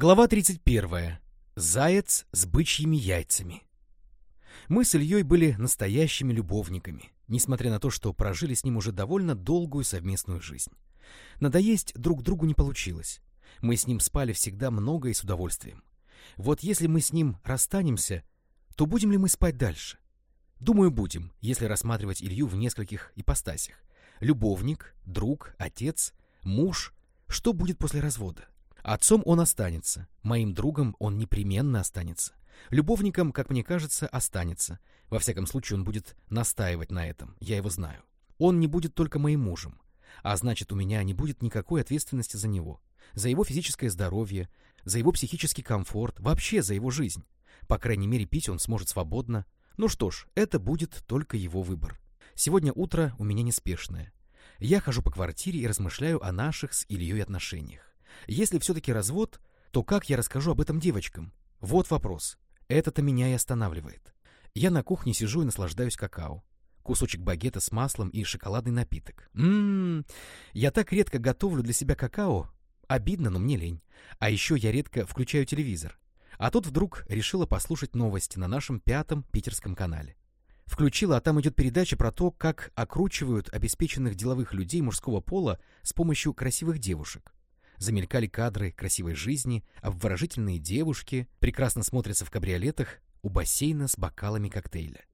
Глава 31. Заяц с бычьими яйцами. Мы с Ильей были настоящими любовниками, несмотря на то, что прожили с ним уже довольно долгую совместную жизнь. Надоесть друг другу не получилось. Мы с ним спали всегда много и с удовольствием. Вот если мы с ним расстанемся, то будем ли мы спать дальше? Думаю, будем, если рассматривать Илью в нескольких ипостасях. Любовник, друг, отец, муж. Что будет после развода? Отцом он останется, моим другом он непременно останется. Любовником, как мне кажется, останется. Во всяком случае, он будет настаивать на этом, я его знаю. Он не будет только моим мужем. А значит, у меня не будет никакой ответственности за него. За его физическое здоровье, за его психический комфорт, вообще за его жизнь. По крайней мере, пить он сможет свободно. Ну что ж, это будет только его выбор. Сегодня утро у меня неспешное. Я хожу по квартире и размышляю о наших с Ильей отношениях. Если все-таки развод, то как я расскажу об этом девочкам? Вот вопрос. Это-то меня и останавливает. Я на кухне сижу и наслаждаюсь какао. Кусочек багета с маслом и шоколадный напиток. Ммм, я так редко готовлю для себя какао. Обидно, но мне лень. А еще я редко включаю телевизор. А тут вдруг решила послушать новости на нашем пятом питерском канале. Включила, а там идет передача про то, как окручивают обеспеченных деловых людей мужского пола с помощью красивых девушек. Замелькали кадры красивой жизни, обворожительные девушки прекрасно смотрятся в кабриолетах у бассейна с бокалами коктейля.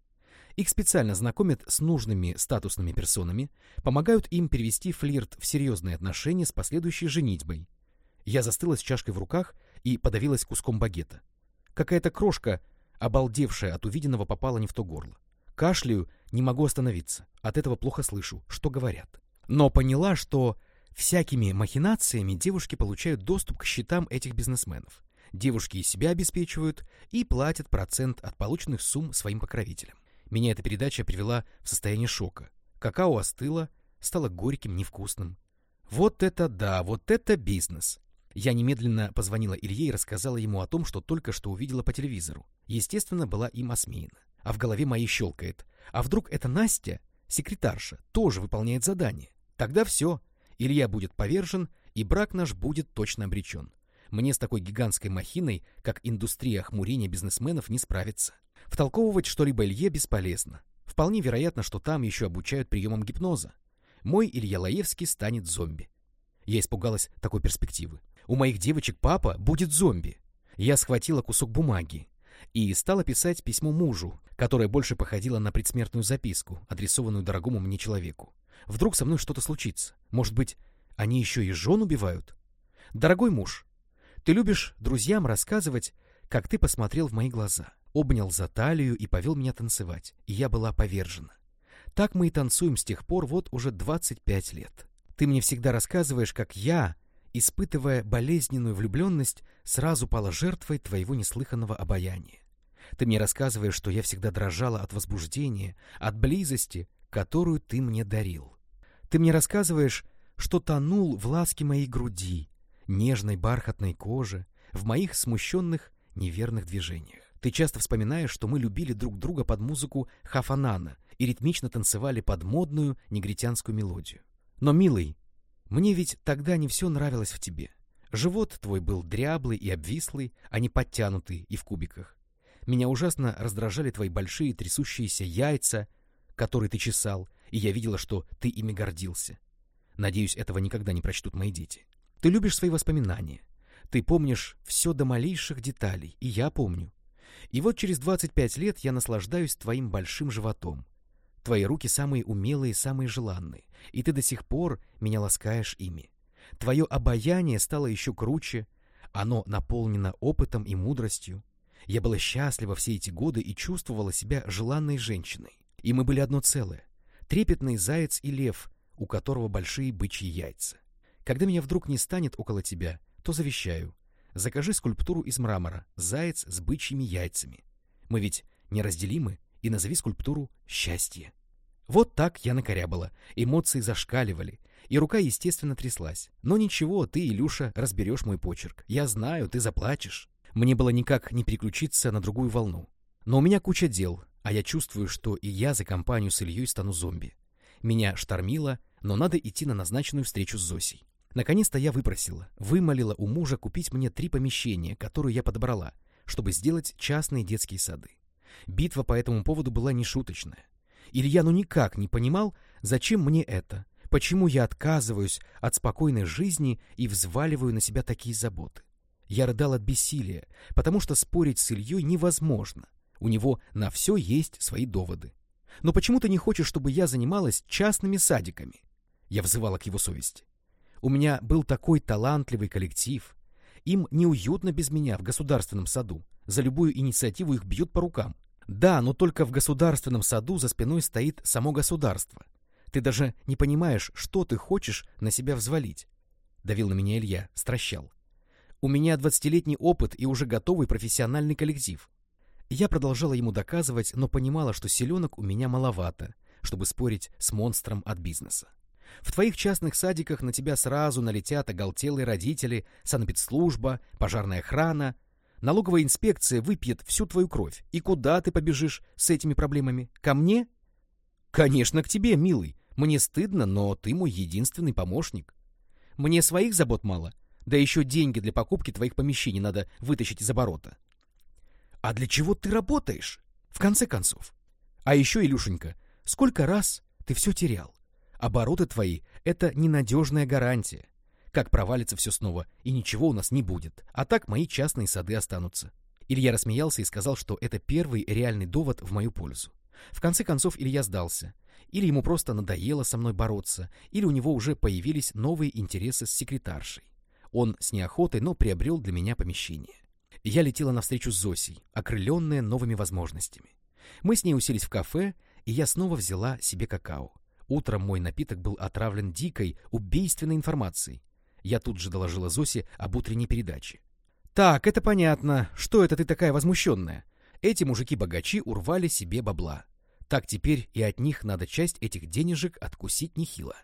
Их специально знакомят с нужными статусными персонами, помогают им перевести флирт в серьезные отношения с последующей женитьбой. Я застыла с чашкой в руках и подавилась куском багета. Какая-то крошка, обалдевшая от увиденного, попала не в то горло. Кашляю, не могу остановиться. От этого плохо слышу, что говорят. Но поняла, что Всякими махинациями девушки получают доступ к счетам этих бизнесменов. Девушки и себя обеспечивают и платят процент от полученных сумм своим покровителям. Меня эта передача привела в состояние шока. Какао остыло, стало горьким, невкусным. Вот это да, вот это бизнес. Я немедленно позвонила Илье и рассказала ему о том, что только что увидела по телевизору. Естественно, была им осмеяна. А в голове моей щелкает. А вдруг эта Настя, секретарша, тоже выполняет задание? Тогда все, Илья будет повержен, и брак наш будет точно обречен. Мне с такой гигантской махиной, как индустрия хмурения бизнесменов, не справиться. Втолковывать что-либо Илье бесполезно. Вполне вероятно, что там еще обучают приемам гипноза. Мой Илья Лаевский станет зомби. Я испугалась такой перспективы. У моих девочек папа будет зомби. Я схватила кусок бумаги и стала писать письмо мужу, которое больше походило на предсмертную записку, адресованную дорогому мне человеку. Вдруг со мной что-то случится. Может быть, они еще и жен убивают? Дорогой муж, ты любишь друзьям рассказывать, как ты посмотрел в мои глаза, обнял за талию и повел меня танцевать, и я была повержена. Так мы и танцуем с тех пор вот уже 25 лет. Ты мне всегда рассказываешь, как я, испытывая болезненную влюбленность, сразу пала жертвой твоего неслыханного обаяния. Ты мне рассказываешь, что я всегда дрожала от возбуждения, от близости, которую ты мне дарил. Ты мне рассказываешь, что тонул в ласке моей груди, нежной бархатной кожи, в моих смущенных неверных движениях. Ты часто вспоминаешь, что мы любили друг друга под музыку Хафанана и ритмично танцевали под модную негритянскую мелодию. Но, милый, мне ведь тогда не все нравилось в тебе. Живот твой был дряблый и обвислый, а не подтянутый и в кубиках. Меня ужасно раздражали твои большие трясущиеся яйца, которые ты чесал, и я видела, что ты ими гордился. Надеюсь, этого никогда не прочтут мои дети. Ты любишь свои воспоминания. Ты помнишь все до малейших деталей, и я помню. И вот через 25 лет я наслаждаюсь твоим большим животом. Твои руки самые умелые, самые желанные, и ты до сих пор меня ласкаешь ими. Твое обаяние стало еще круче, оно наполнено опытом и мудростью. Я была счастлива все эти годы и чувствовала себя желанной женщиной. И мы были одно целое трепетный заяц и лев, у которого большие бычьи яйца. Когда меня вдруг не станет около тебя, то завещаю. Закажи скульптуру из мрамора «Заяц с бычьими яйцами». Мы ведь неразделимы, и назови скульптуру «Счастье». Вот так я накорябала, эмоции зашкаливали, и рука, естественно, тряслась. Но ничего, ты, Илюша, разберешь мой почерк. Я знаю, ты заплачешь. Мне было никак не переключиться на другую волну. Но у меня куча дел, а я чувствую, что и я за компанию с Ильей стану зомби. Меня штормило, но надо идти на назначенную встречу с Зосей. Наконец-то я выпросила, вымолила у мужа купить мне три помещения, которые я подобрала, чтобы сделать частные детские сады. Битва по этому поводу была нешуточная. Илья ну никак не понимал, зачем мне это, почему я отказываюсь от спокойной жизни и взваливаю на себя такие заботы. Я рыдал от бессилия, потому что спорить с Ильей невозможно. У него на все есть свои доводы. Но почему ты не хочешь, чтобы я занималась частными садиками? Я взывала к его совести. У меня был такой талантливый коллектив. Им неуютно без меня в государственном саду. За любую инициативу их бьют по рукам. Да, но только в государственном саду за спиной стоит само государство. Ты даже не понимаешь, что ты хочешь на себя взвалить. Давил на меня Илья, стращал. У меня двадцатилетний опыт и уже готовый профессиональный коллектив. Я продолжала ему доказывать, но понимала, что селенок у меня маловато, чтобы спорить с монстром от бизнеса. В твоих частных садиках на тебя сразу налетят оголтелые родители, санэпидслужба, пожарная охрана. Налоговая инспекция выпьет всю твою кровь. И куда ты побежишь с этими проблемами? Ко мне? Конечно, к тебе, милый. Мне стыдно, но ты мой единственный помощник. Мне своих забот мало. Да еще деньги для покупки твоих помещений надо вытащить из оборота. А для чего ты работаешь? В конце концов. А еще, Илюшенька, сколько раз ты все терял? Обороты твои — это ненадежная гарантия. Как провалится все снова, и ничего у нас не будет. А так мои частные сады останутся. Илья рассмеялся и сказал, что это первый реальный довод в мою пользу. В конце концов Илья сдался. Или ему просто надоело со мной бороться, или у него уже появились новые интересы с секретаршей. Он с неохотой, но приобрел для меня помещение. Я летела навстречу с Зосей, окрыленная новыми возможностями. Мы с ней уселись в кафе, и я снова взяла себе какао. Утром мой напиток был отравлен дикой, убийственной информацией. Я тут же доложила Зосе об утренней передаче. «Так, это понятно. Что это ты такая возмущенная? Эти мужики-богачи урвали себе бабла. Так теперь и от них надо часть этих денежек откусить нехило.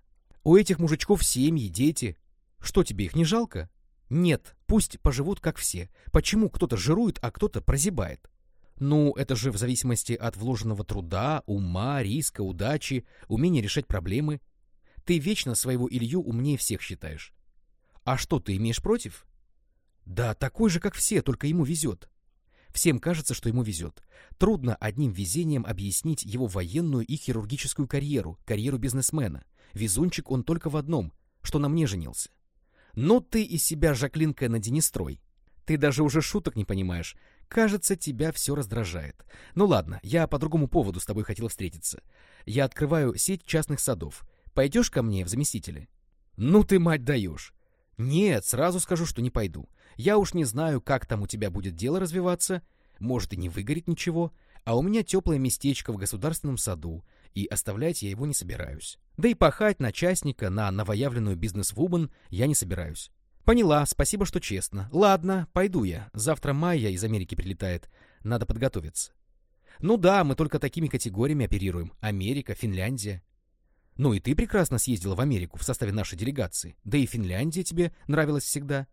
У этих мужичков семьи, дети. Что тебе, их не жалко? Нет, пусть поживут как все. Почему кто-то жирует, а кто-то прозябает? Ну, это же в зависимости от вложенного труда, ума, риска, удачи, умения решать проблемы. Ты вечно своего Илью умнее всех считаешь. А что ты имеешь против? Да, такой же, как все, только ему везет. Всем кажется, что ему везет. Трудно одним везением объяснить его военную и хирургическую карьеру, карьеру бизнесмена. Везунчик он только в одном, что на мне женился. Но ты из себя Жаклинка на Денистрой. Ты даже уже шуток не понимаешь. Кажется, тебя все раздражает. Ну ладно, я по другому поводу с тобой хотел встретиться. Я открываю сеть частных садов. Пойдешь ко мне в заместители? Ну ты, мать, даешь. Нет, сразу скажу, что не пойду. Я уж не знаю, как там у тебя будет дело развиваться. Может и не выгорит ничего. А у меня теплое местечко в государственном саду, и оставлять я его не собираюсь. Да и пахать на частника, на новоявленную бизнес-вумен я не собираюсь. Поняла, спасибо, что честно. Ладно, пойду я. Завтра Майя из Америки прилетает. Надо подготовиться. Ну да, мы только такими категориями оперируем. Америка, Финляндия. Ну и ты прекрасно съездила в Америку в составе нашей делегации. Да и Финляндия тебе нравилась всегда.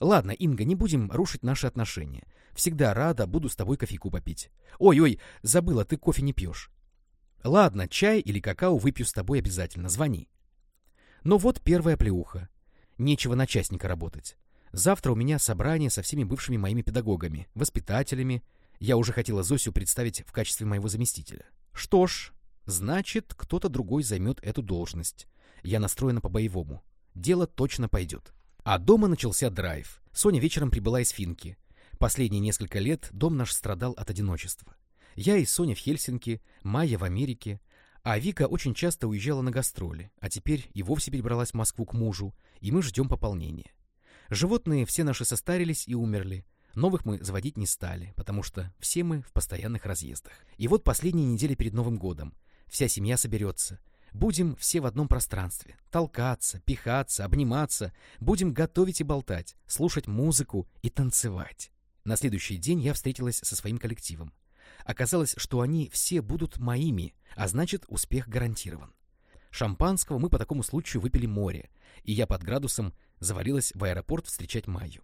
Ладно, Инга, не будем рушить наши отношения. Всегда рада, буду с тобой кофейку попить. Ой-ой, забыла, ты кофе не пьешь. Ладно, чай или какао выпью с тобой обязательно, звони. Но вот первая плеуха. Нечего на частника работать. Завтра у меня собрание со всеми бывшими моими педагогами, воспитателями. Я уже хотела Зосю представить в качестве моего заместителя. Что ж, значит, кто-то другой займет эту должность. Я настроена по-боевому. Дело точно пойдет. А дома начался драйв. Соня вечером прибыла из Финки. Последние несколько лет дом наш страдал от одиночества. Я и Соня в Хельсинки, Майя в Америке, а Вика очень часто уезжала на гастроли, а теперь и вовсе перебралась в Москву к мужу, и мы ждем пополнения. Животные все наши состарились и умерли, новых мы заводить не стали, потому что все мы в постоянных разъездах. И вот последние недели перед Новым годом. Вся семья соберется. Будем все в одном пространстве. Толкаться, пихаться, обниматься. Будем готовить и болтать, слушать музыку и танцевать. На следующий день я встретилась со своим коллективом. Оказалось, что они все будут моими, а значит, успех гарантирован. Шампанского мы по такому случаю выпили море, и я под градусом завалилась в аэропорт встречать Майю.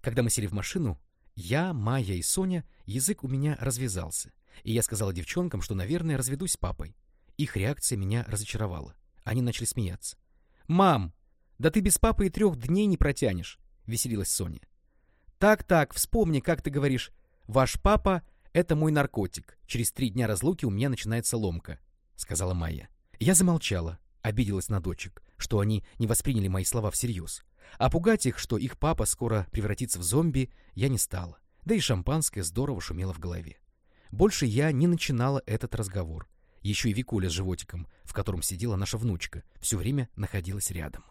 Когда мы сели в машину, я, Майя и Соня, язык у меня развязался, и я сказала девчонкам, что, наверное, разведусь с папой. Их реакция меня разочаровала. Они начали смеяться. «Мам, Да ты без папы и трех дней не протянешь, — веселилась Соня. Так-так, вспомни, как ты говоришь. Ваш папа — это мой наркотик. Через три дня разлуки у меня начинается ломка, — сказала Майя. Я замолчала, обиделась на дочек, что они не восприняли мои слова всерьез. А пугать их, что их папа скоро превратится в зомби, я не стала. Да и шампанское здорово шумело в голове. Больше я не начинала этот разговор. Еще и Викуля с животиком, в котором сидела наша внучка, все время находилась рядом.